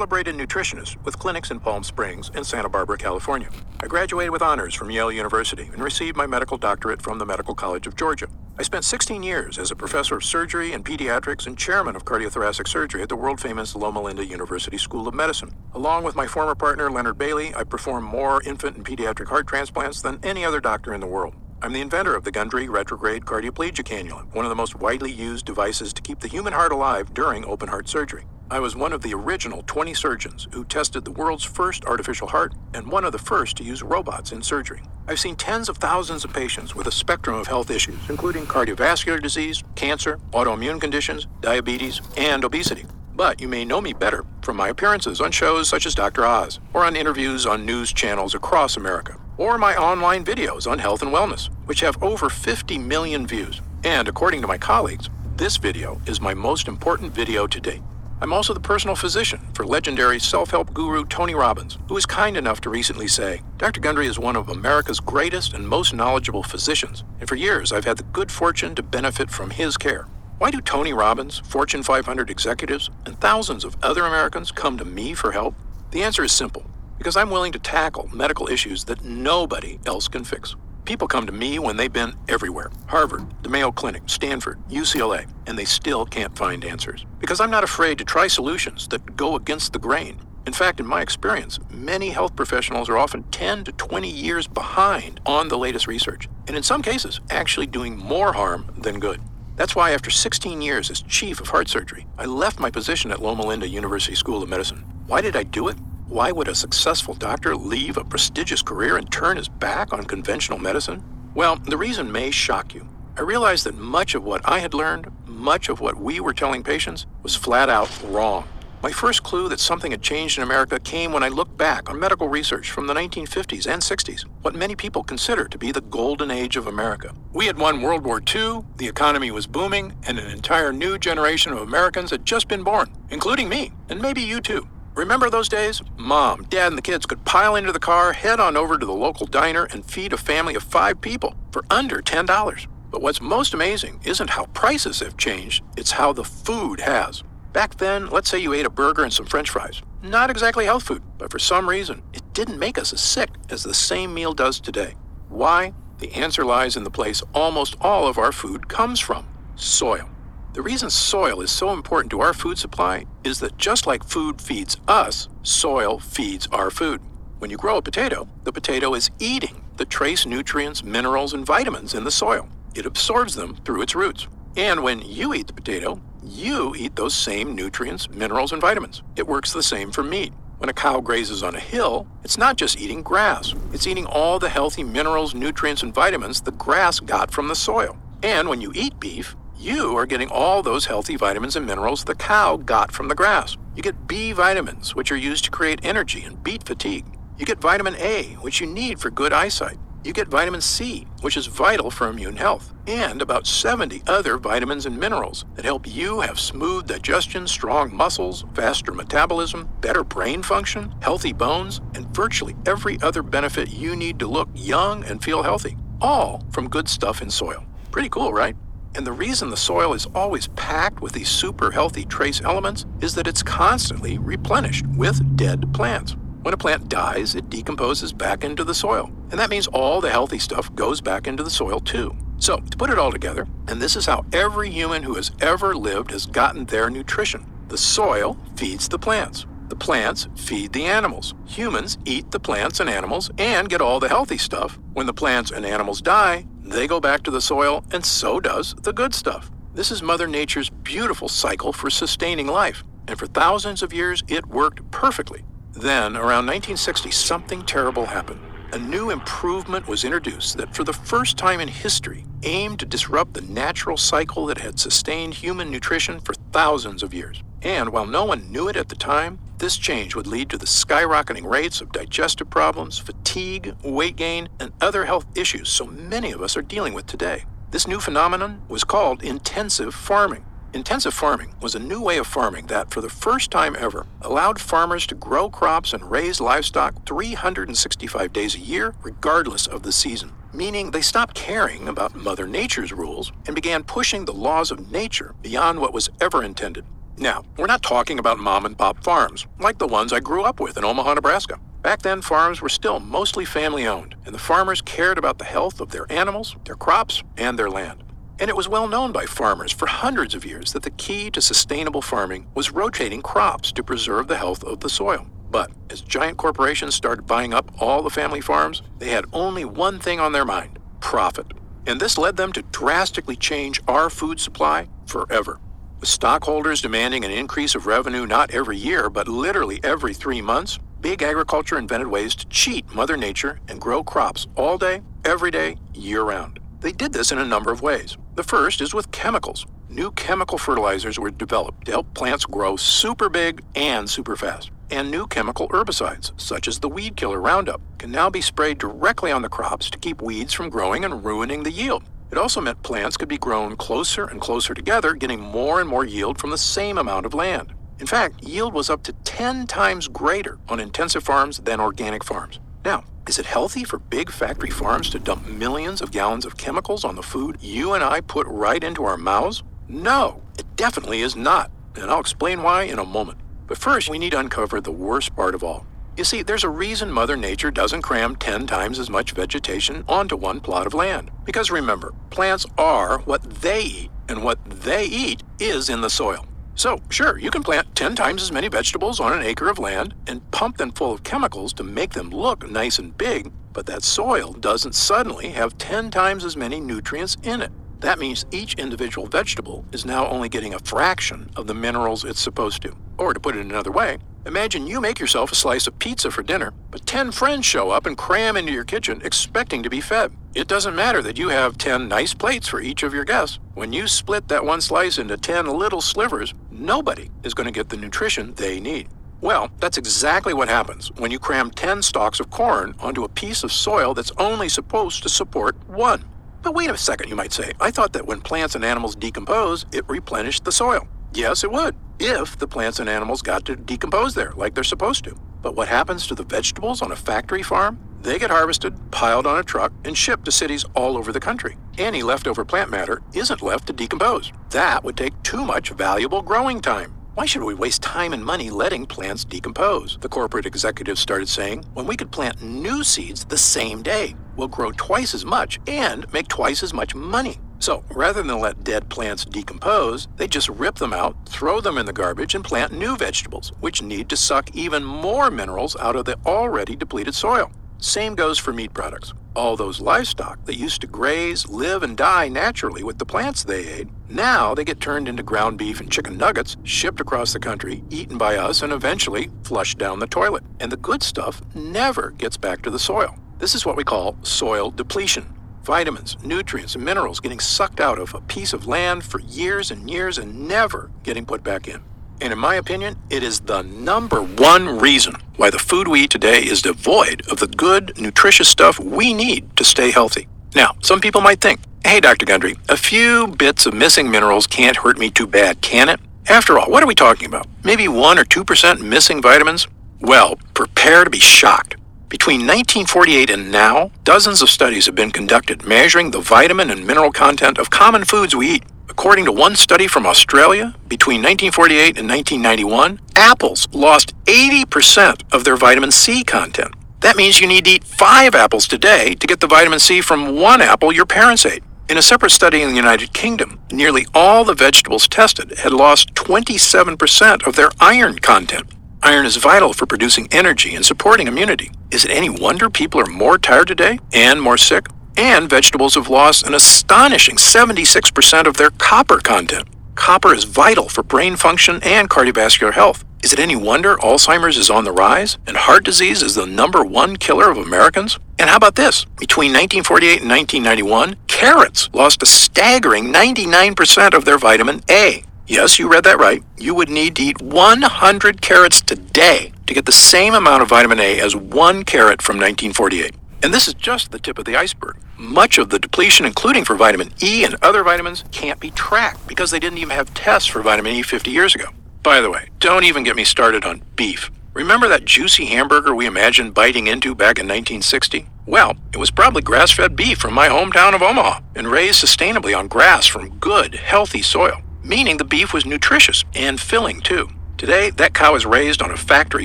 celebrated nutritionist with clinics in Palm Springs and Santa Barbara, California. I graduated with honors from Yale University and received my medical doctorate from the Medical College of Georgia. I spent 16 years as a professor of surgery and pediatrics and chairman of cardiothoracic surgery at the world famous Loma Linda University School of Medicine. Along with my former partner, Leonard Bailey, I performed more infant and pediatric heart transplants than any other doctor in the world. I'm the inventor of the Gundry retrograde cardioplegia cannula, one of the most widely used devices to keep the human heart alive during open heart surgery. I was one of the original 20 surgeons who tested the world's first artificial heart and one of the first to use robots in surgery. I've seen tens of thousands of patients with a spectrum of health issues, including cardiovascular disease, cancer, autoimmune conditions, diabetes, and obesity. But you may know me better from my appearances on shows such as Dr. Oz, or on interviews on news channels across America, or my online videos on health and wellness, which have over 50 million views. And according to my colleagues, this video is my most important video to date. I'm also the personal physician for legendary self help guru Tony Robbins, who was kind enough to recently say Dr. Gundry is one of America's greatest and most knowledgeable physicians, and for years I've had the good fortune to benefit from his care. Why do Tony Robbins, Fortune 500 executives, and thousands of other Americans come to me for help? The answer is simple because I'm willing to tackle medical issues that nobody else can fix. People come to me when they've been everywhere Harvard, the Mayo Clinic, Stanford, UCLA, and they still can't find answers. Because I'm not afraid to try solutions that go against the grain. In fact, in my experience, many health professionals are often 10 to 20 years behind on the latest research, and in some cases, actually doing more harm than good. That's why, after 16 years as chief of heart surgery, I left my position at Loma Linda University School of Medicine. Why did I do it? Why would a successful doctor leave a prestigious career and turn his back on conventional medicine? Well, the reason may shock you. I realized that much of what I had learned, much of what we were telling patients, was flat out wrong. My first clue that something had changed in America came when I looked back on medical research from the 1950s and 60s, what many people consider to be the golden age of America. We had won World War II, the economy was booming, and an entire new generation of Americans had just been born, including me, and maybe you too. Remember those days? Mom, Dad, and the kids could pile into the car, head on over to the local diner, and feed a family of five people for under $10. But what's most amazing isn't how prices have changed, it's how the food has. Back then, let's say you ate a burger and some french fries. Not exactly health food, but for some reason, it didn't make us as sick as the same meal does today. Why? The answer lies in the place almost all of our food comes from soil. The reason soil is so important to our food supply is that just like food feeds us, soil feeds our food. When you grow a potato, the potato is eating the trace nutrients, minerals, and vitamins in the soil. It absorbs them through its roots. And when you eat the potato, you eat those same nutrients, minerals, and vitamins. It works the same for meat. When a cow grazes on a hill, it's not just eating grass, it's eating all the healthy minerals, nutrients, and vitamins the grass got from the soil. And when you eat beef, you are getting all those healthy vitamins and minerals the cow got from the grass. You get B vitamins, which are used to create energy and beat fatigue. You get vitamin A, which you need for good eyesight. You get vitamin C, which is vital for immune health, and about 70 other vitamins and minerals that help you have smooth digestion, strong muscles, faster metabolism, better brain function, healthy bones, and virtually every other benefit you need to look young and feel healthy. All from good stuff in soil. Pretty cool, right? And the reason the soil is always packed with these super healthy trace elements is that it's constantly replenished with dead plants. When a plant dies, it decomposes back into the soil. And that means all the healthy stuff goes back into the soil too. So, to put it all together, and this is how every human who has ever lived has gotten their nutrition the soil feeds the plants. The plants feed the animals. Humans eat the plants and animals and get all the healthy stuff. When the plants and animals die, they go back to the soil, and so does the good stuff. This is Mother Nature's beautiful cycle for sustaining life, and for thousands of years it worked perfectly. Then, around 1960, something terrible happened. A new improvement was introduced that, for the first time in history, aimed to disrupt the natural cycle that had sustained human nutrition for thousands of years. And while no one knew it at the time, this change would lead to the skyrocketing rates of digestive problems, fatigue, weight gain, and other health issues so many of us are dealing with today. This new phenomenon was called intensive farming. Intensive farming was a new way of farming that, for the first time ever, allowed farmers to grow crops and raise livestock 365 days a year, regardless of the season. Meaning they stopped caring about Mother Nature's rules and began pushing the laws of nature beyond what was ever intended. Now, we're not talking about mom and pop farms, like the ones I grew up with in Omaha, Nebraska. Back then, farms were still mostly family owned, and the farmers cared about the health of their animals, their crops, and their land. And it was well known by farmers for hundreds of years that the key to sustainable farming was rotating crops to preserve the health of the soil. But as giant corporations started buying up all the family farms, they had only one thing on their mind profit. And this led them to drastically change our food supply forever. With stockholders demanding an increase of revenue not every year, but literally every three months, big agriculture invented ways to cheat Mother Nature and grow crops all day, every day, year round. They did this in a number of ways. The first is with chemicals. New chemical fertilizers were developed to help plants grow super big and super fast. And new chemical herbicides, such as the weed killer Roundup, can now be sprayed directly on the crops to keep weeds from growing and ruining the yield. It also meant plants could be grown closer and closer together, getting more and more yield from the same amount of land. In fact, yield was up to 10 times greater on intensive farms than organic farms. Now, is it healthy for big factory farms to dump millions of gallons of chemicals on the food you and I put right into our mouths? No, it definitely is not. And I'll explain why in a moment. But first, we need to uncover the worst part of all. You see, there's a reason Mother Nature doesn't cram 10 times as much vegetation onto one plot of land. Because remember, plants are what they eat, and what they eat is in the soil. So, sure, you can plant 10 times as many vegetables on an acre of land and pump them full of chemicals to make them look nice and big, but that soil doesn't suddenly have 10 times as many nutrients in it. That means each individual vegetable is now only getting a fraction of the minerals it's supposed to. Or to put it another way, imagine you make yourself a slice of pizza for dinner, but 10 friends show up and cram into your kitchen expecting to be fed. It doesn't matter that you have 10 nice plates for each of your guests. When you split that one slice into 10 little slivers, nobody is going to get the nutrition they need. Well, that's exactly what happens when you cram 10 stalks of corn onto a piece of soil that's only supposed to support one. But wait a second, you might say. I thought that when plants and animals decompose, it replenished the soil. Yes, it would, if the plants and animals got to decompose there like they're supposed to. But what happens to the vegetables on a factory farm? They get harvested, piled on a truck, and shipped to cities all over the country. Any leftover plant matter isn't left to decompose. That would take too much valuable growing time. Why should we waste time and money letting plants decompose? The corporate executives started saying, when we could plant new seeds the same day, we'll grow twice as much and make twice as much money. So, rather than let dead plants decompose, they just rip them out, throw them in the garbage, and plant new vegetables, which need to suck even more minerals out of the already depleted soil. Same goes for meat products. All those livestock that used to graze, live, and die naturally with the plants they ate, now they get turned into ground beef and chicken nuggets, shipped across the country, eaten by us, and eventually flushed down the toilet. And the good stuff never gets back to the soil. This is what we call soil depletion. Vitamins, nutrients, and minerals getting sucked out of a piece of land for years and years and never getting put back in. And in my opinion, it is the number one reason why the food we eat today is devoid of the good, nutritious stuff we need to stay healthy. Now, some people might think, hey, Dr. Gundry, a few bits of missing minerals can't hurt me too bad, can it? After all, what are we talking about? Maybe 1 or 2% missing vitamins? Well, prepare to be shocked. Between 1948 and now, dozens of studies have been conducted measuring the vitamin and mineral content of common foods we eat. According to one study from Australia, between 1948 and 1991, apples lost 80% of their vitamin C content. That means you need to eat five apples today to get the vitamin C from one apple your parents ate. In a separate study in the United Kingdom, nearly all the vegetables tested had lost 27% of their iron content. Iron is vital for producing energy and supporting immunity. Is it any wonder people are more tired today and more sick? And vegetables have lost an astonishing 76% of their copper content. Copper is vital for brain function and cardiovascular health. Is it any wonder Alzheimer's is on the rise and heart disease is the number one killer of Americans? And how about this? Between 1948 and 1991, carrots lost a staggering 99% of their vitamin A. Yes, you read that right. You would need to eat 100 carrots today to get the same amount of vitamin A as one carrot from 1948. And this is just the tip of the iceberg. Much of the depletion, including for vitamin E and other vitamins, can't be tracked because they didn't even have tests for vitamin E 50 years ago. By the way, don't even get me started on beef. Remember that juicy hamburger we imagined biting into back in 1960? Well, it was probably grass fed beef from my hometown of Omaha and raised sustainably on grass from good, healthy soil. Meaning the beef was nutritious and filling too. Today, that cow is raised on a factory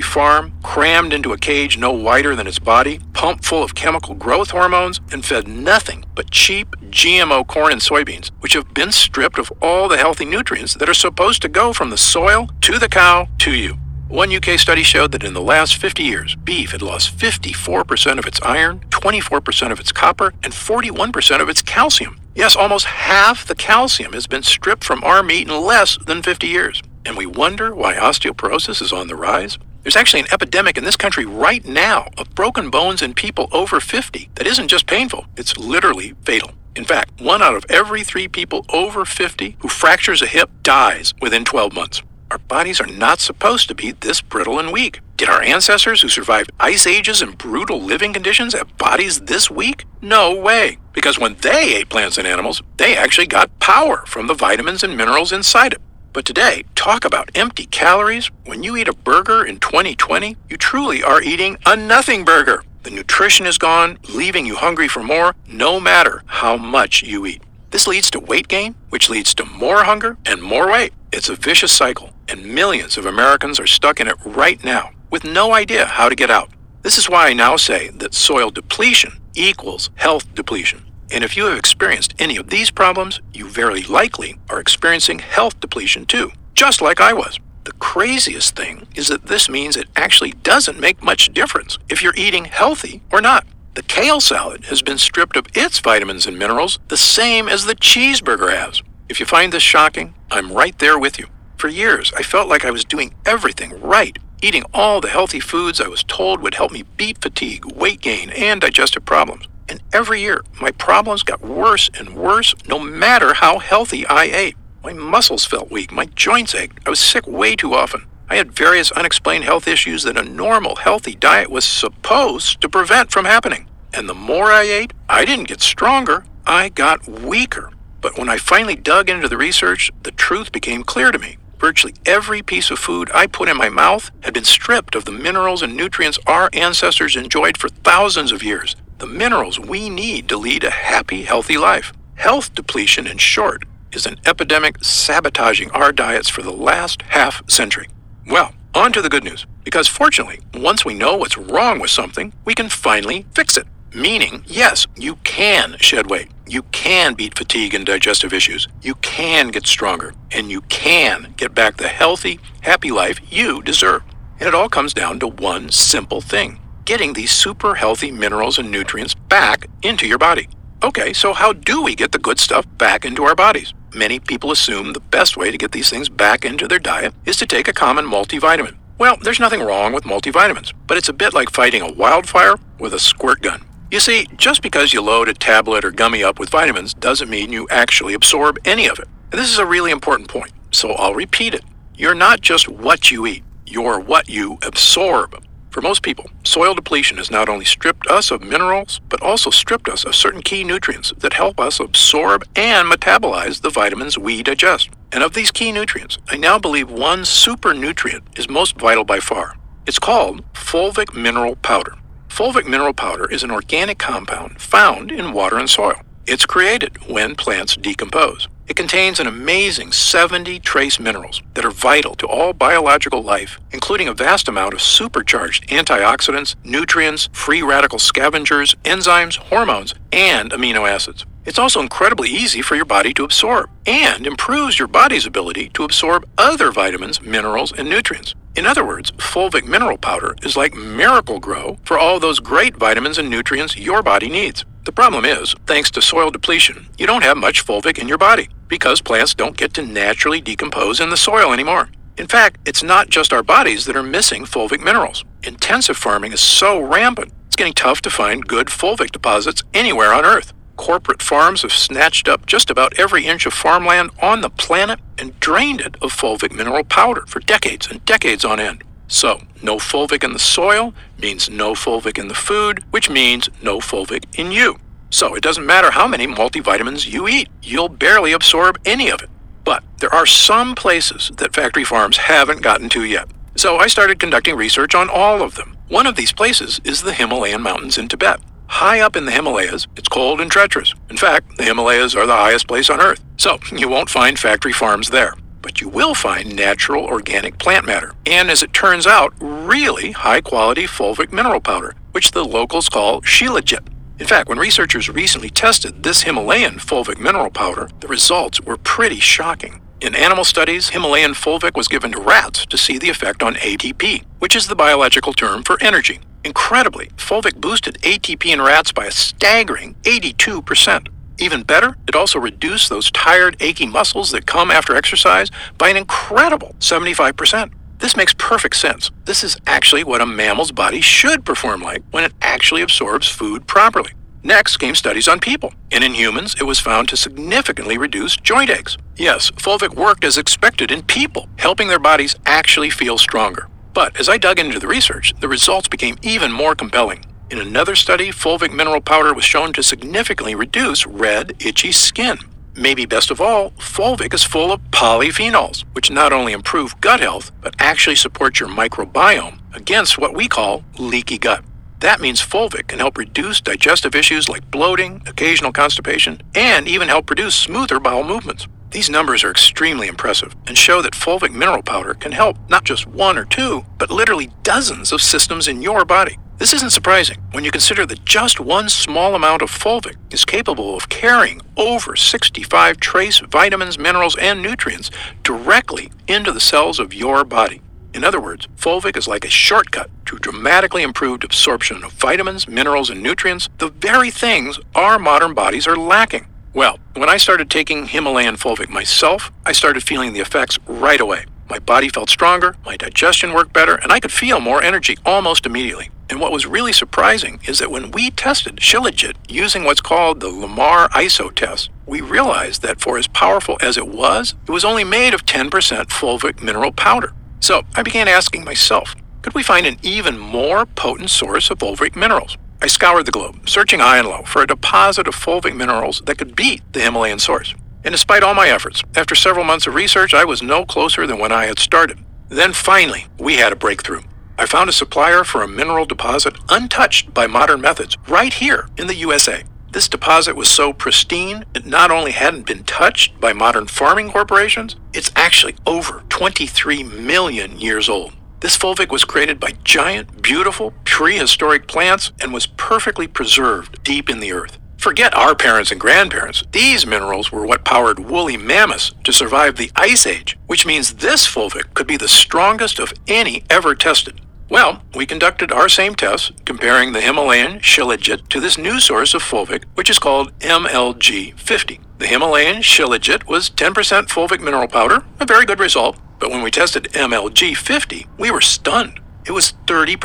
farm, crammed into a cage no wider than its body, pumped full of chemical growth hormones, and fed nothing but cheap GMO corn and soybeans, which have been stripped of all the healthy nutrients that are supposed to go from the soil to the cow to you. One UK study showed that in the last 50 years, beef had lost 54% of its iron, 24% of its copper, and 41% of its calcium. Yes, almost half the calcium has been stripped from our meat in less than 50 years and we wonder why osteoporosis is on the rise? There's actually an epidemic in this country right now of broken bones in people over 50 that isn't just painful, it's literally fatal. In fact, one out of every three people over 50 who fractures a hip dies within 12 months. Our bodies are not supposed to be this brittle and weak. Did our ancestors who survived ice ages and brutal living conditions have bodies this weak? No way. Because when they ate plants and animals, they actually got power from the vitamins and minerals inside it. But today, talk about empty calories. When you eat a burger in 2020, you truly are eating a nothing burger. The nutrition is gone, leaving you hungry for more, no matter how much you eat. This leads to weight gain, which leads to more hunger and more weight. It's a vicious cycle, and millions of Americans are stuck in it right now with no idea how to get out. This is why I now say that soil depletion equals health depletion. And if you have experienced any of these problems, you very likely are experiencing health depletion too, just like I was. The craziest thing is that this means it actually doesn't make much difference if you're eating healthy or not. The kale salad has been stripped of its vitamins and minerals the same as the cheeseburger has. If you find this shocking, I'm right there with you. For years, I felt like I was doing everything right, eating all the healthy foods I was told would help me beat fatigue, weight gain, and digestive problems. And every year, my problems got worse and worse no matter how healthy I ate. My muscles felt weak, my joints ached, I was sick way too often. I had various unexplained health issues that a normal, healthy diet was supposed to prevent from happening. And the more I ate, I didn't get stronger, I got weaker. But when I finally dug into the research, the truth became clear to me. Virtually every piece of food I put in my mouth had been stripped of the minerals and nutrients our ancestors enjoyed for thousands of years the minerals we need to lead a happy, healthy life. Health depletion, in short, is an epidemic sabotaging our diets for the last half century. Well, on to the good news. Because fortunately, once we know what's wrong with something, we can finally fix it. Meaning, yes, you can shed weight. You can beat fatigue and digestive issues. You can get stronger. And you can get back the healthy, happy life you deserve. And it all comes down to one simple thing getting these super healthy minerals and nutrients back into your body. Okay, so how do we get the good stuff back into our bodies? Many people assume the best way to get these things back into their diet is to take a common multivitamin. Well, there's nothing wrong with multivitamins, but it's a bit like fighting a wildfire with a squirt gun. You see, just because you load a tablet or gummy up with vitamins doesn't mean you actually absorb any of it. And this is a really important point, so I'll repeat it. You're not just what you eat, you're what you absorb. For most people, soil depletion has not only stripped us of minerals, but also stripped us of certain key nutrients that help us absorb and metabolize the vitamins we digest. And of these key nutrients, I now believe one super nutrient is most vital by far. It's called fulvic mineral powder. Fulvic mineral powder is an organic compound found in water and soil. It's created when plants decompose. It contains an amazing 70 trace minerals that are vital to all biological life, including a vast amount of supercharged antioxidants, nutrients, free radical scavengers, enzymes, hormones, and amino acids. It's also incredibly easy for your body to absorb and improves your body's ability to absorb other vitamins, minerals, and nutrients. In other words, fulvic mineral powder is like Miracle-Gro for all those great vitamins and nutrients your body needs. The problem is, thanks to soil depletion, you don't have much fulvic in your body because plants don't get to naturally decompose in the soil anymore. In fact, it's not just our bodies that are missing fulvic minerals. Intensive farming is so rampant, it's getting tough to find good fulvic deposits anywhere on Earth. Corporate farms have snatched up just about every inch of farmland on the planet and drained it of fulvic mineral powder for decades and decades on end. So, no fulvic in the soil means no fulvic in the food, which means no fulvic in you. So, it doesn't matter how many multivitamins you eat, you'll barely absorb any of it. But there are some places that factory farms haven't gotten to yet. So, I started conducting research on all of them. One of these places is the Himalayan mountains in Tibet. high up in the Himalayas, it's cold and treacherous. In fact, the Himalayas are the highest place on Earth, so you won't find factory farms there. But you will find natural organic plant matter, and as it turns out, really high quality fulvic mineral powder, which the locals call Shilajit. In fact, when researchers recently tested this Himalayan fulvic mineral powder, the results were pretty shocking. In animal studies, Himalayan fulvic was given to rats to see the effect on ATP, which is the biological term for energy. Incredibly, fulvic boosted ATP in rats by a staggering 82%. Even better, it also reduced those tired, achy muscles that come after exercise by an incredible 75%. This makes perfect sense. This is actually what a mammal's body should perform like when it actually absorbs food properly. Next came studies on people, and in humans, it was found to significantly reduce joint aches. Yes, fulvic worked as expected in people, helping their bodies actually feel stronger. But as I dug into the research, the results became even more compelling. In another study, fulvic mineral powder was shown to significantly reduce red, itchy skin. Maybe best of all, fulvic is full of polyphenols, which not only improve gut health, but actually support your microbiome against what we call leaky gut. That means fulvic can help reduce digestive issues like bloating, occasional constipation, and even help produce smoother bowel movements. These numbers are extremely impressive and show that fulvic mineral powder can help not just one or two, but literally dozens of systems in your body. This isn't surprising when you consider that just one small amount of fulvic is capable of carrying over 65 trace vitamins, minerals, and nutrients directly into the cells of your body. In other words, fulvic is like a shortcut to dramatically improved absorption of vitamins, minerals, and nutrients, the very things our modern bodies are lacking. Well, when I started taking Himalayan fulvic myself, I started feeling the effects right away. My body felt stronger, my digestion worked better, and I could feel more energy almost immediately. And what was really surprising is that when we tested Shilajit using what's called the Lamar ISO test, we realized that for as powerful as it was, it was only made of 10% fulvic mineral powder. So I began asking myself, could we find an even more potent source of fulvic minerals? I scoured the globe, searching high and low for a deposit of fulvic minerals that could beat the Himalayan source. And despite all my efforts, after several months of research, I was no closer than when I had started. Then finally, we had a breakthrough. I found a supplier for a mineral deposit untouched by modern methods right here in the USA. This deposit was so pristine, it not only hadn't been touched by modern farming corporations, it's actually over 23 million years old. This fulvic was created by giant, beautiful, prehistoric plants and was perfectly preserved deep in the earth. Forget our parents and grandparents. These minerals were what powered woolly mammoths to survive the Ice Age, which means this fulvic could be the strongest of any ever tested. Well, we conducted our same tests comparing the Himalayan Shilajit to this new source of fulvic, which is called MLG50. The Himalayan Shilajit was 10% fulvic mineral powder, a very good result, but when we tested MLG50, we were stunned. It was 30%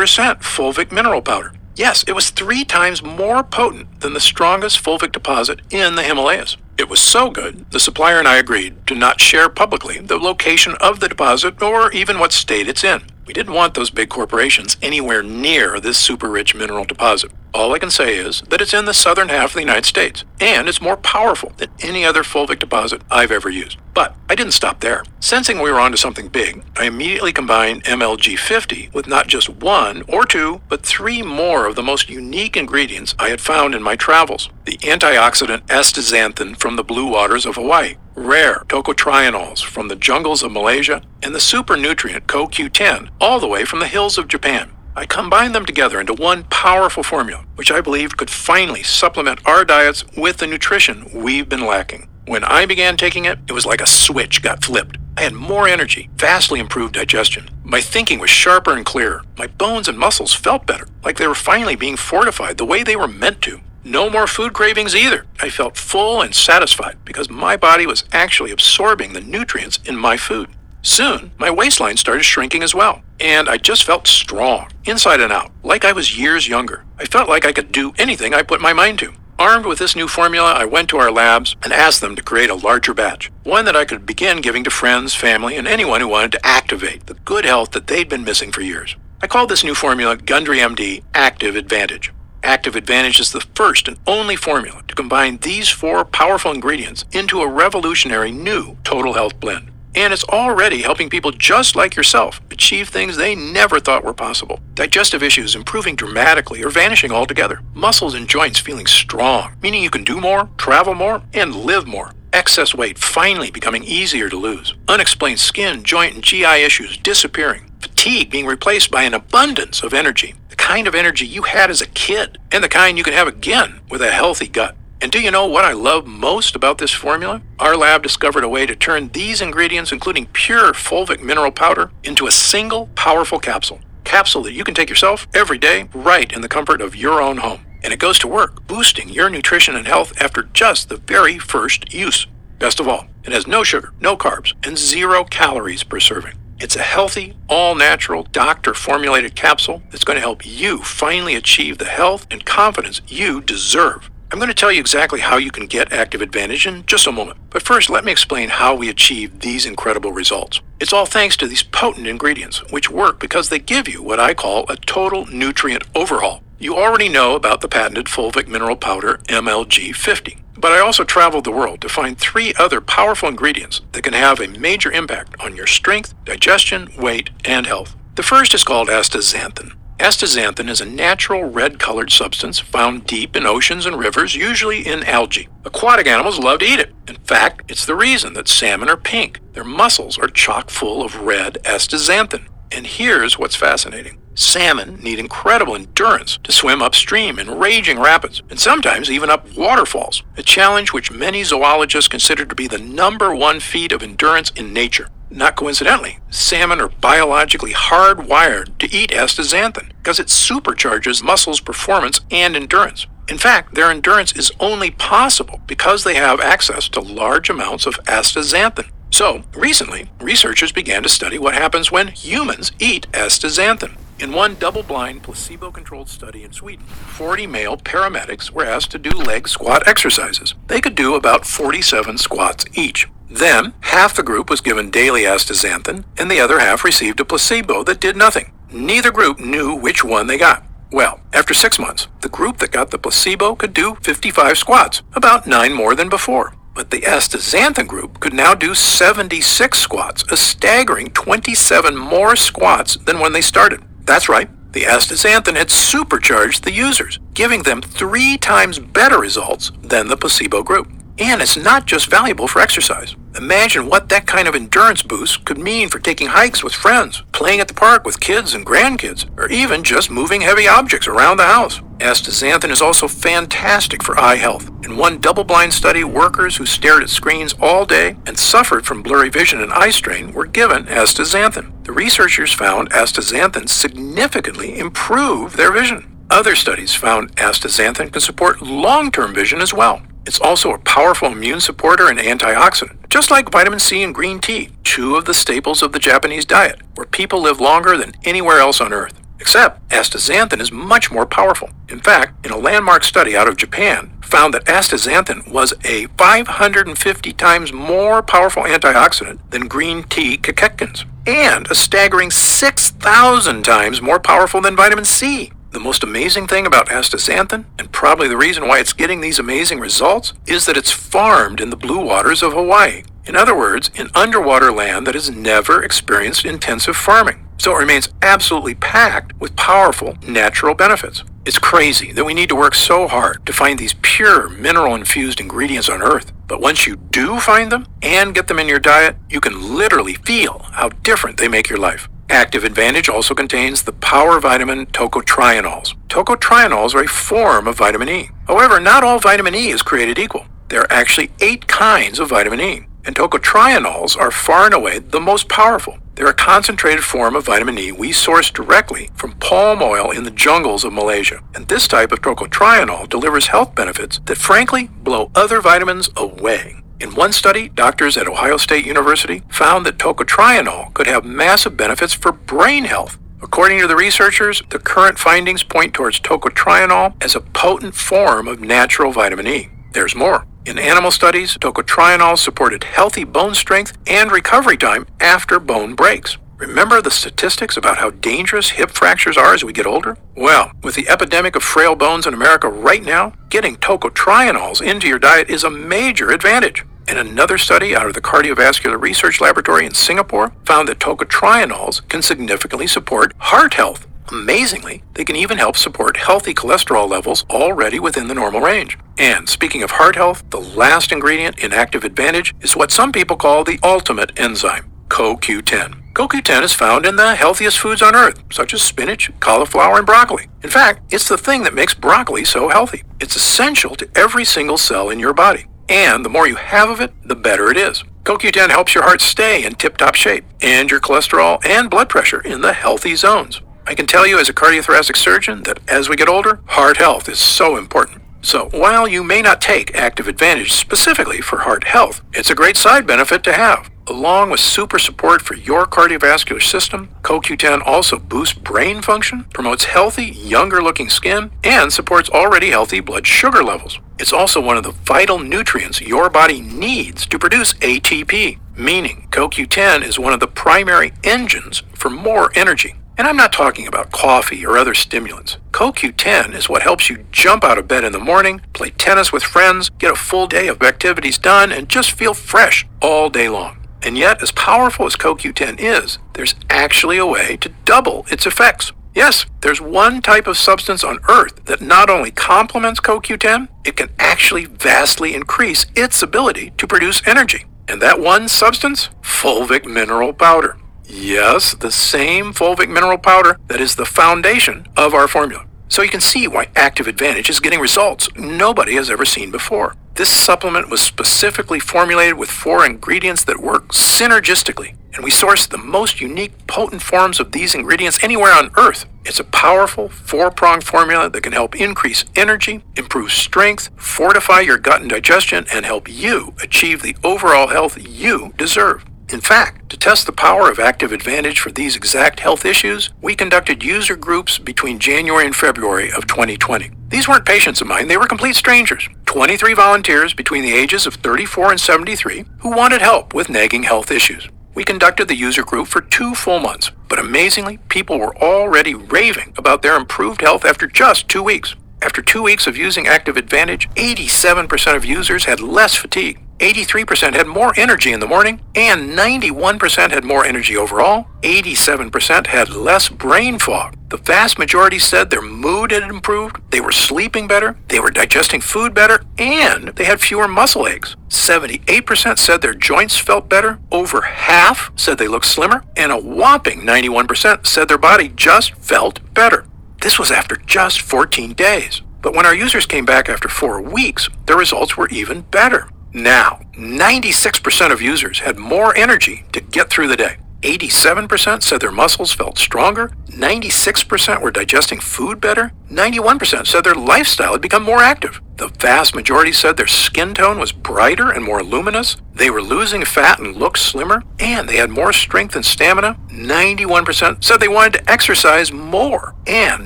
fulvic mineral powder. Yes, it was three times more potent than the strongest fulvic deposit in the Himalayas. It was so good, the supplier and I agreed to not share publicly the location of the deposit or even what state it's in. We didn't want those big corporations anywhere near this super rich mineral deposit. All I can say is that it's in the southern half of the United States, and it's more powerful than any other fulvic deposit I've ever used. But I didn't stop there. Sensing we were onto something big, I immediately combined MLG50 with not just one or two, but three more of the most unique ingredients I had found in my travels. The antioxidant astaxanthin from the blue waters of Hawaii, rare tocotrienols from the jungles of Malaysia, and the super nutrient CoQ10, all the way from the hills of Japan. I combined them together into one powerful formula, which I believed could finally supplement our diets with the nutrition we've been lacking. When I began taking it, it was like a switch got flipped. I had more energy, vastly improved digestion. My thinking was sharper and clearer. My bones and muscles felt better, like they were finally being fortified the way they were meant to. No more food cravings either. I felt full and satisfied because my body was actually absorbing the nutrients in my food. Soon, my waistline started shrinking as well, and I just felt strong, inside and out, like I was years younger. I felt like I could do anything I put my mind to. Armed with this new formula, I went to our labs and asked them to create a larger batch, one that I could begin giving to friends, family, and anyone who wanted to activate the good health that they'd been missing for years. I called this new formula Gundry MD Active Advantage. Active Advantage is the first and only formula to combine these four powerful ingredients into a revolutionary new total health blend. And it's already helping people just like yourself achieve things they never thought were possible. Digestive issues improving dramatically or vanishing altogether. Muscles and joints feeling strong, meaning you can do more, travel more, and live more. Excess weight finally becoming easier to lose. Unexplained skin, joint, and GI issues disappearing. Fatigue being replaced by an abundance of energy. The kind of energy you had as a kid, and the kind you can have again with a healthy gut. And do you know what I love most about this formula? Our lab discovered a way to turn these ingredients, including pure fulvic mineral powder, into a single powerful capsule. Capsule that you can take yourself every day, right in the comfort of your own home. And it goes to work, boosting your nutrition and health after just the very first use. Best of all, it has no sugar, no carbs, and zero calories per serving. It's a healthy, all natural, doctor formulated capsule that's going to help you finally achieve the health and confidence you deserve. I'm going to tell you exactly how you can get Active Advantage in just a moment. But first, let me explain how we achieve these incredible results. It's all thanks to these potent ingredients, which work because they give you what I call a total nutrient overhaul. You already know about the patented fulvic mineral powder MLG50. But I also traveled the world to find three other powerful ingredients that can have a major impact on your strength, digestion, weight, and health. The first is called astaxanthin. Astaxanthin is a natural red colored substance found deep in oceans and rivers, usually in algae. Aquatic animals love to eat it. In fact, it's the reason that salmon are pink. Their muscles are chock full of red astaxanthin. And here's what's fascinating. Salmon need incredible endurance to swim upstream in raging rapids, and sometimes even up waterfalls, a challenge which many zoologists consider to be the number one feat of endurance in nature. Not coincidentally, salmon are biologically hardwired to eat astaxanthin because it supercharges muscles' performance and endurance. In fact, their endurance is only possible because they have access to large amounts of astaxanthin. So, recently, researchers began to study what happens when humans eat astaxanthin. In one double blind, placebo controlled study in Sweden, 40 male paramedics were asked to do leg squat exercises. They could do about 47 squats each. Then, half the group was given daily astaxanthin, and the other half received a placebo that did nothing. Neither group knew which one they got. Well, after six months, the group that got the placebo could do 55 squats, about nine more than before. But the astaxanthin group could now do 76 squats, a staggering 27 more squats than when they started. That's right, the astaxanthin had supercharged the users, giving them three times better results than the placebo group. And it's not just valuable for exercise. Imagine what that kind of endurance boost could mean for taking hikes with friends, playing at the park with kids and grandkids, or even just moving heavy objects around the house. Astaxanthin is also fantastic for eye health. In one double-blind study, workers who stared at screens all day and suffered from blurry vision and eye strain were given astaxanthin. The researchers found astaxanthin significantly improved their vision. Other studies found astaxanthin can support long-term vision as well. It's also a powerful immune supporter and antioxidant, just like vitamin C and green tea, two of the staples of the Japanese diet, where people live longer than anywhere else on Earth. Except astaxanthin is much more powerful. In fact, in a landmark study out of Japan, found that astaxanthin was a 550 times more powerful antioxidant than green tea catechins, and a staggering 6,000 times more powerful than vitamin C. The most amazing thing about astaxanthin, and probably the reason why it's getting these amazing results, is that it's farmed in the blue waters of Hawaii. In other words, in underwater land that has never experienced intensive farming. So it remains absolutely packed with powerful natural benefits. It's crazy that we need to work so hard to find these pure mineral infused ingredients on Earth. But once you do find them and get them in your diet, you can literally feel how different they make your life. Active Advantage also contains the power vitamin tocotrienols. Tocotrienols are a form of vitamin E. However, not all vitamin E is created equal. There are actually eight kinds of vitamin E, and tocotrienols are far and away the most powerful. They're a concentrated form of vitamin E we source directly from palm oil in the jungles of Malaysia. And this type of tocotrienol delivers health benefits that frankly blow other vitamins away. In one study, doctors at Ohio State University found that tocotrienol could have massive benefits for brain health. According to the researchers, the current findings point towards tocotrienol as a potent form of natural vitamin E. There's more. In animal studies, tocotrienol supported healthy bone strength and recovery time after bone breaks. Remember the statistics about how dangerous hip fractures are as we get older? Well, with the epidemic of frail bones in America right now, getting tocotrienols into your diet is a major advantage. And another study out of the Cardiovascular Research Laboratory in Singapore found that tocotrienols can significantly support heart health. Amazingly, they can even help support healthy cholesterol levels already within the normal range. And speaking of heart health, the last ingredient in Active Advantage is what some people call the ultimate enzyme, CoQ10. CoQ10 is found in the healthiest foods on earth, such as spinach, cauliflower, and broccoli. In fact, it's the thing that makes broccoli so healthy. It's essential to every single cell in your body. And the more you have of it, the better it is. CoQ10 helps your heart stay in tip top shape and your cholesterol and blood pressure in the healthy zones. I can tell you as a cardiothoracic surgeon that as we get older, heart health is so important. So while you may not take active advantage specifically for heart health, it's a great side benefit to have. Along with super support for your cardiovascular system, CoQ10 also boosts brain function, promotes healthy, younger looking skin, and supports already healthy blood sugar levels. It's also one of the vital nutrients your body needs to produce ATP, meaning CoQ10 is one of the primary engines for more energy. And I'm not talking about coffee or other stimulants. CoQ10 is what helps you jump out of bed in the morning, play tennis with friends, get a full day of activities done, and just feel fresh all day long. And yet, as powerful as CoQ10 is, there's actually a way to double its effects. Yes, there's one type of substance on Earth that not only complements CoQ10, it can actually vastly increase its ability to produce energy. And that one substance? Fulvic mineral powder. Yes, the same fulvic mineral powder that is the foundation of our formula. So you can see why Active Advantage is getting results nobody has ever seen before. This supplement was specifically formulated with four ingredients that work synergistically, and we source the most unique, potent forms of these ingredients anywhere on Earth. It's a powerful, four pronged formula that can help increase energy, improve strength, fortify your gut and digestion, and help you achieve the overall health you deserve. In fact, to test the power of Active Advantage for these exact health issues, we conducted user groups between January and February of 2020. These weren't patients of mine, they were complete strangers. 23 volunteers between the ages of 34 and 73 who wanted help with nagging health issues. We conducted the user group for two full months, but amazingly, people were already raving about their improved health after just two weeks. After two weeks of using Active Advantage, 87% of users had less fatigue. 83% had more energy in the morning, and 91% had more energy overall. 87% had less brain fog. The vast majority said their mood had improved, they were sleeping better, they were digesting food better, and they had fewer muscle aches. 78% said their joints felt better, over half said they looked slimmer, and a whopping 91% said their body just felt better. This was after just 14 days. But when our users came back after four weeks, their results were even better. Now, 96% of users had more energy to get through the day. 87% said their muscles felt stronger. 96% were digesting food better. 91% said their lifestyle had become more active. The vast majority said their skin tone was brighter and more luminous. They were losing fat and looked slimmer. And they had more strength and stamina. 91% said they wanted to exercise more. And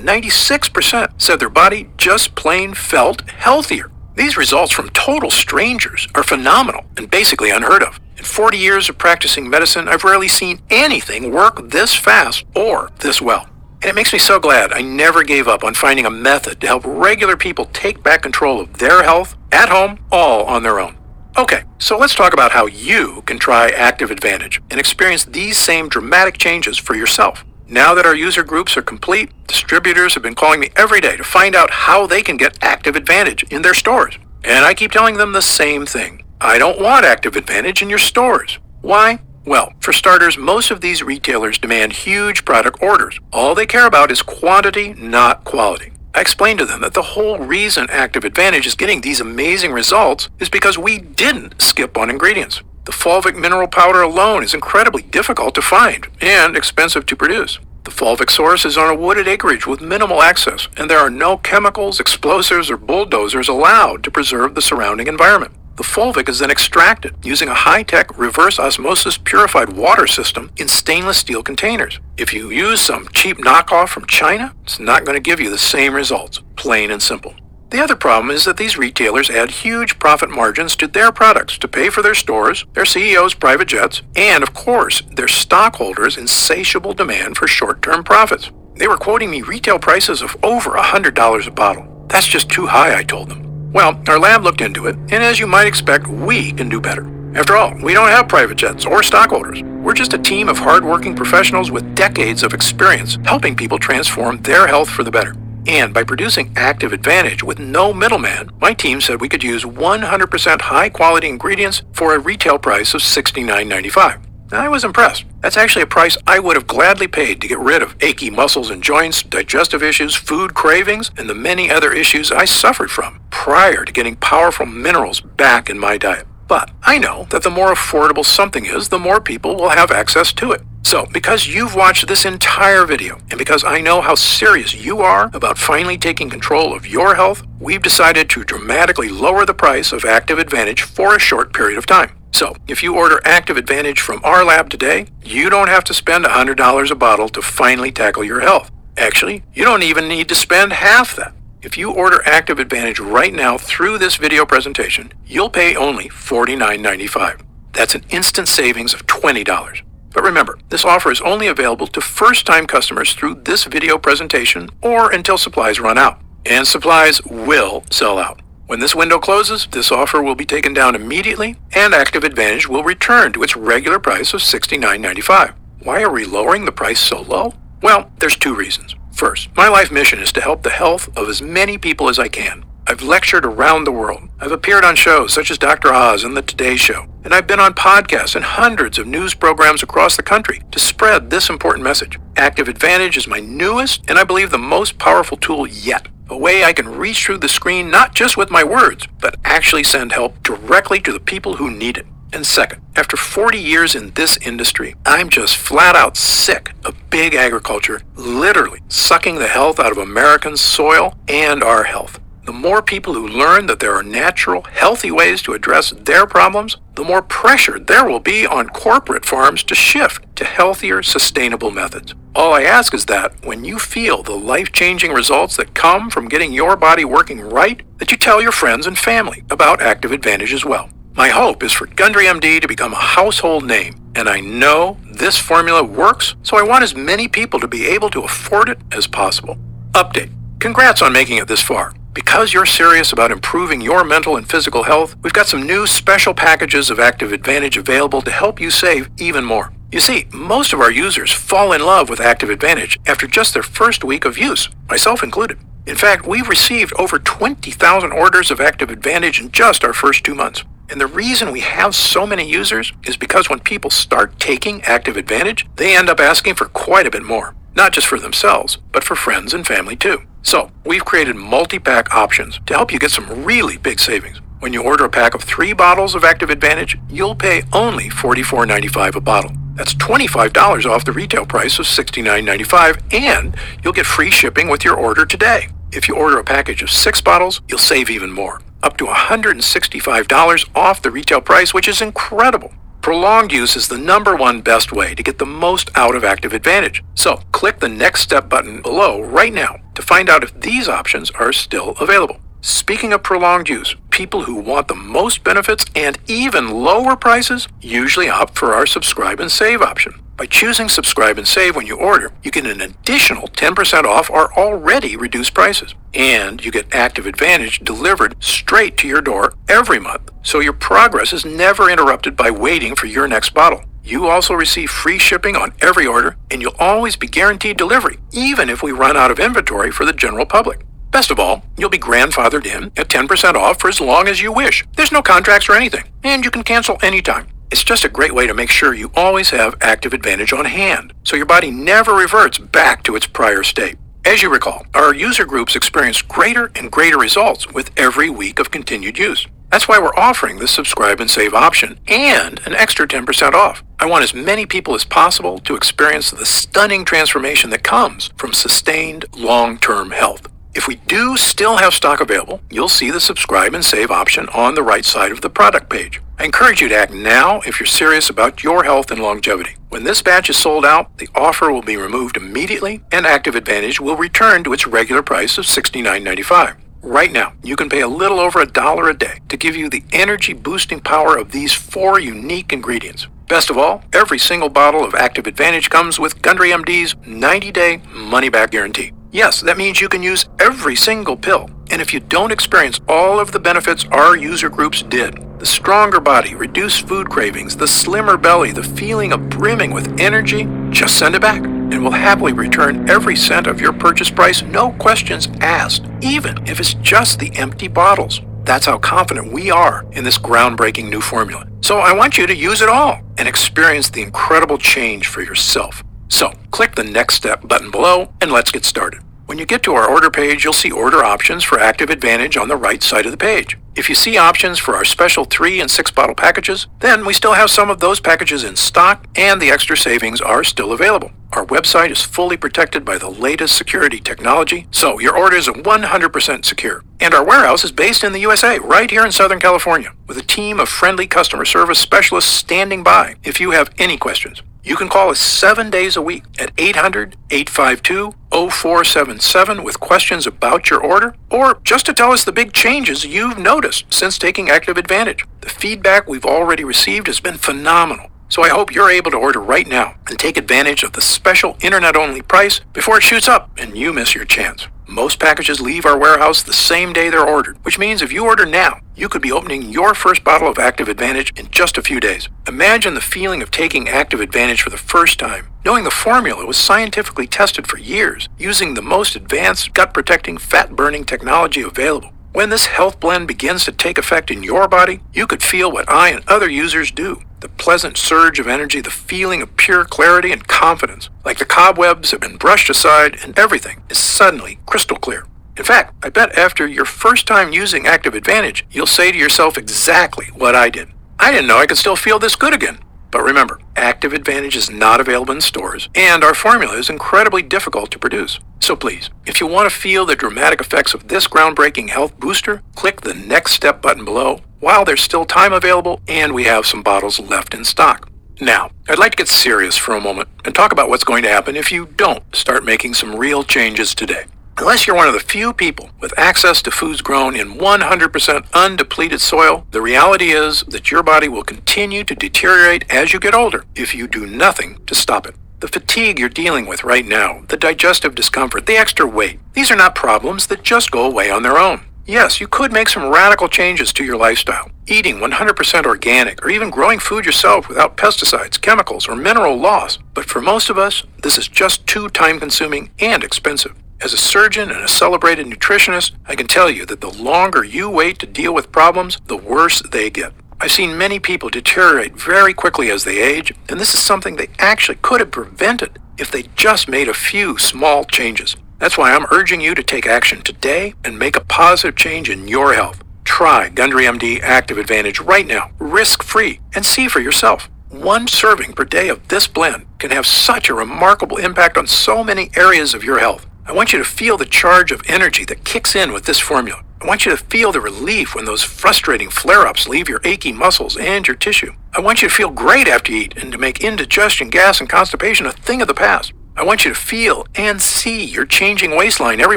96% said their body just plain felt healthier. These results from total strangers are phenomenal and basically unheard of. In 40 years of practicing medicine, I've rarely seen anything work this fast or this well. And it makes me so glad I never gave up on finding a method to help regular people take back control of their health at home, all on their own. Okay, so let's talk about how you can try Active Advantage and experience these same dramatic changes for yourself. Now that our user groups are complete, distributors have been calling me every day to find out how they can get Active Advantage in their stores. And I keep telling them the same thing. I don't want Active Advantage in your stores. Why? Well, for starters, most of these retailers demand huge product orders. All they care about is quantity, not quality. I explained to them that the whole reason Active Advantage is getting these amazing results is because we didn't skip on ingredients. The fulvic mineral powder alone is incredibly difficult to find and expensive to produce. The fulvic source is on a wooded acreage with minimal access, and there are no chemicals, explosives, or bulldozers allowed to preserve the surrounding environment. The fulvic is then extracted using a high-tech reverse osmosis purified water system in stainless steel containers. If you use some cheap knockoff from China, it's not going to give you the same results, plain and simple. The other problem is that these retailers add huge profit margins to their products to pay for their stores, their CEOs' private jets, and of course, their stockholders' insatiable demand for short-term profits. They were quoting me retail prices of over $100 a bottle. That's just too high, I told them. Well, our lab looked into it, and as you might expect, we can do better. After all, we don't have private jets or stockholders. We're just a team of hardworking professionals with decades of experience helping people transform their health for the better. And by producing Active Advantage with no middleman, my team said we could use 100% high quality ingredients for a retail price of $69.95. I was impressed. That's actually a price I would have gladly paid to get rid of achy muscles and joints, digestive issues, food cravings, and the many other issues I suffered from prior to getting powerful minerals back in my diet. But I know that the more affordable something is, the more people will have access to it. So, because you've watched this entire video, and because I know how serious you are about finally taking control of your health, we've decided to dramatically lower the price of Active Advantage for a short period of time. So, if you order Active Advantage from our lab today, you don't have to spend $100 a bottle to finally tackle your health. Actually, you don't even need to spend half that. If you order Active Advantage right now through this video presentation, you'll pay only $49.95. That's an instant savings of $20. But remember, this offer is only available to first time customers through this video presentation or until supplies run out. And supplies will sell out. When this window closes, this offer will be taken down immediately and Active Advantage will return to its regular price of $69.95. Why are we lowering the price so low? Well, there's two reasons. First, my life mission is to help the health of as many people as I can. I've lectured around the world. I've appeared on shows such as Dr. Oz and The Today Show. And I've been on podcasts and hundreds of news programs across the country to spread this important message. Active Advantage is my newest and I believe the most powerful tool yet. A way I can reach through the screen not just with my words, but actually send help directly to the people who need it. And second, after 40 years in this industry, I'm just flat out sick of big agriculture literally sucking the health out of American soil and our health. The more people who learn that there are natural, healthy ways to address their problems, the more pressure there will be on corporate farms to shift to healthier, sustainable methods. All I ask is that when you feel the life changing results that come from getting your body working right, that you tell your friends and family about Active Advantage as well. My hope is for Gundry MD to become a household name, and I know this formula works, so I want as many people to be able to afford it as possible. Update. Congrats on making it this far. Because you're serious about improving your mental and physical health, we've got some new special packages of Active Advantage available to help you save even more. You see, most of our users fall in love with Active Advantage after just their first week of use, myself included. In fact, we've received over 20,000 orders of Active Advantage in just our first two months. And the reason we have so many users is because when people start taking Active Advantage, they end up asking for quite a bit more. Not just for themselves, but for friends and family too. So, we've created multi pack options to help you get some really big savings. When you order a pack of three bottles of Active Advantage, you'll pay only $44.95 a bottle. That's $25 off the retail price of $69.95, and you'll get free shipping with your order today. If you order a package of six bottles, you'll save even more up to $165 off the retail price, which is incredible. Prolonged use is the number one best way to get the most out of Active Advantage. So click the next step button below right now to find out if these options are still available. Speaking of prolonged use, people who want the most benefits and even lower prices usually opt for our subscribe and save option. By choosing subscribe and save when you order, you get an additional 10% off our already reduced prices. And you get Active Advantage delivered straight to your door every month, so your progress is never interrupted by waiting for your next bottle. You also receive free shipping on every order, and you'll always be guaranteed delivery, even if we run out of inventory for the general public. Best of all, you'll be grandfathered in at 10% off for as long as you wish. There's no contracts or anything, and you can cancel anytime. It's just a great way to make sure you always have Active Advantage on hand, so your body never reverts back to its prior state. As you recall, our user groups experience greater and greater results with every week of continued use. That's why we're offering the subscribe and save option and an extra 10% off. I want as many people as possible to experience the stunning transformation that comes from sustained long-term health. If we do still have stock available, you'll see the subscribe and save option on the right side of the product page. I encourage you to act now if you're serious about your health and longevity. When this batch is sold out, the offer will be removed immediately and Active Advantage will return to its regular price of $69.95. Right now, you can pay a little over a dollar a day to give you the energy boosting power of these four unique ingredients. Best of all, every single bottle of Active Advantage comes with Gundry MD's 90 day money back guarantee. Yes, that means you can use every single pill And if you don't experience all of the benefits our user groups did, the stronger body, reduced food cravings, the slimmer belly, the feeling of brimming with energy, just send it back and we'll happily return every cent of your purchase price, no questions asked, even if it's just the empty bottles. That's how confident we are in this groundbreaking new formula. So I want you to use it all and experience the incredible change for yourself. So click the next step button below and let's get started. When you get to our order page, you'll see order options for Active Advantage on the right side of the page. If you see options for our special 3 and 6 bottle packages, then we still have some of those packages in stock and the extra savings are still available. Our website is fully protected by the latest security technology, so your orders are 100% secure. And our warehouse is based in the USA, right here in Southern California, with a team of friendly customer service specialists standing by if you have any questions. You can call us seven days a week at 800 852 0477 with questions about your order or just to tell us the big changes you've noticed since taking active advantage. The feedback we've already received has been phenomenal. So I hope you're able to order right now and take advantage of the special internet only price before it shoots up and you miss your chance. Most packages leave our warehouse the same day they're ordered, which means if you order now, you could be opening your first bottle of Active Advantage in just a few days. Imagine the feeling of taking Active Advantage for the first time, knowing the formula was scientifically tested for years, using the most advanced gut protecting, fat burning technology available. When this health blend begins to take effect in your body, you could feel what I and other users do the pleasant surge of energy, the feeling of pure clarity and confidence. Like the cobwebs have been brushed aside and everything is suddenly crystal clear. In fact, I bet after your first time using Active Advantage, you'll say to yourself exactly what I did. I didn't know I could still feel this good again. But remember, Active Advantage is not available in stores, and our formula is incredibly difficult to produce. So please, if you want to feel the dramatic effects of this groundbreaking health booster, click the next step button below while there's still time available and we have some bottles left in stock. Now, I'd like to get serious for a moment and talk about what's going to happen if you don't start making some real changes today. Unless you're one of the few people with access to foods grown in 100% undepleted soil, the reality is that your body will continue to deteriorate as you get older if you do nothing to stop it. The fatigue you're dealing with right now, the digestive discomfort, the extra weight, these are not problems that just go away on their own. Yes, you could make some radical changes to your lifestyle. Eating 100% organic or even growing food yourself without pesticides, chemicals, or mineral loss. But for most of us, this is just too time consuming and expensive. As a surgeon and a celebrated nutritionist, I can tell you that the longer you wait to deal with problems, the worse they get. I've seen many people deteriorate very quickly as they age, and this is something they actually could have prevented if they just made a few small changes. That's why I'm urging you to take action today and make a positive change in your health. Try Gundry MD Active Advantage right now, risk free, and see for yourself. One serving per day of this blend can have such a remarkable impact on so many areas of your health. I want you to feel the charge of energy that kicks in with this formula. I want you to feel the relief when those frustrating flare ups leave your achy muscles and your tissue. I want you to feel great after you eat and to make indigestion, gas, and constipation a thing of the past. I want you to feel and see your changing waistline every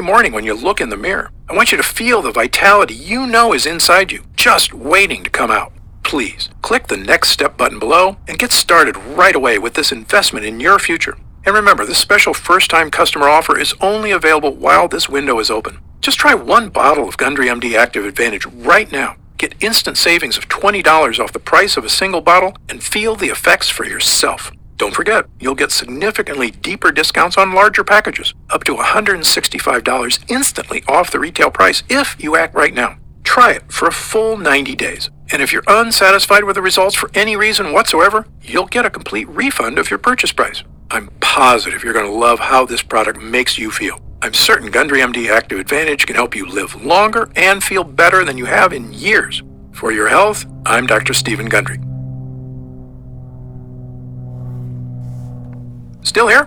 morning when you look in the mirror. I want you to feel the vitality you know is inside you, just waiting to come out. Please click the next step button below and get started right away with this investment in your future. And remember, this special first time customer offer is only available while this window is open. Just try one bottle of Gundry MD Active Advantage right now. Get instant savings of $20 off the price of a single bottle and feel the effects for yourself. Don't forget, you'll get significantly deeper discounts on larger packages, up to $165 instantly off the retail price if you act right now. Try it for a full 90 days. And if you're unsatisfied with the results for any reason whatsoever, you'll get a complete refund of your purchase price. I'm positive you're going to love how this product makes you feel. I'm certain Gundry MD Active Advantage can help you live longer and feel better than you have in years. For your health, I'm Dr. Steven Gundry. Still here?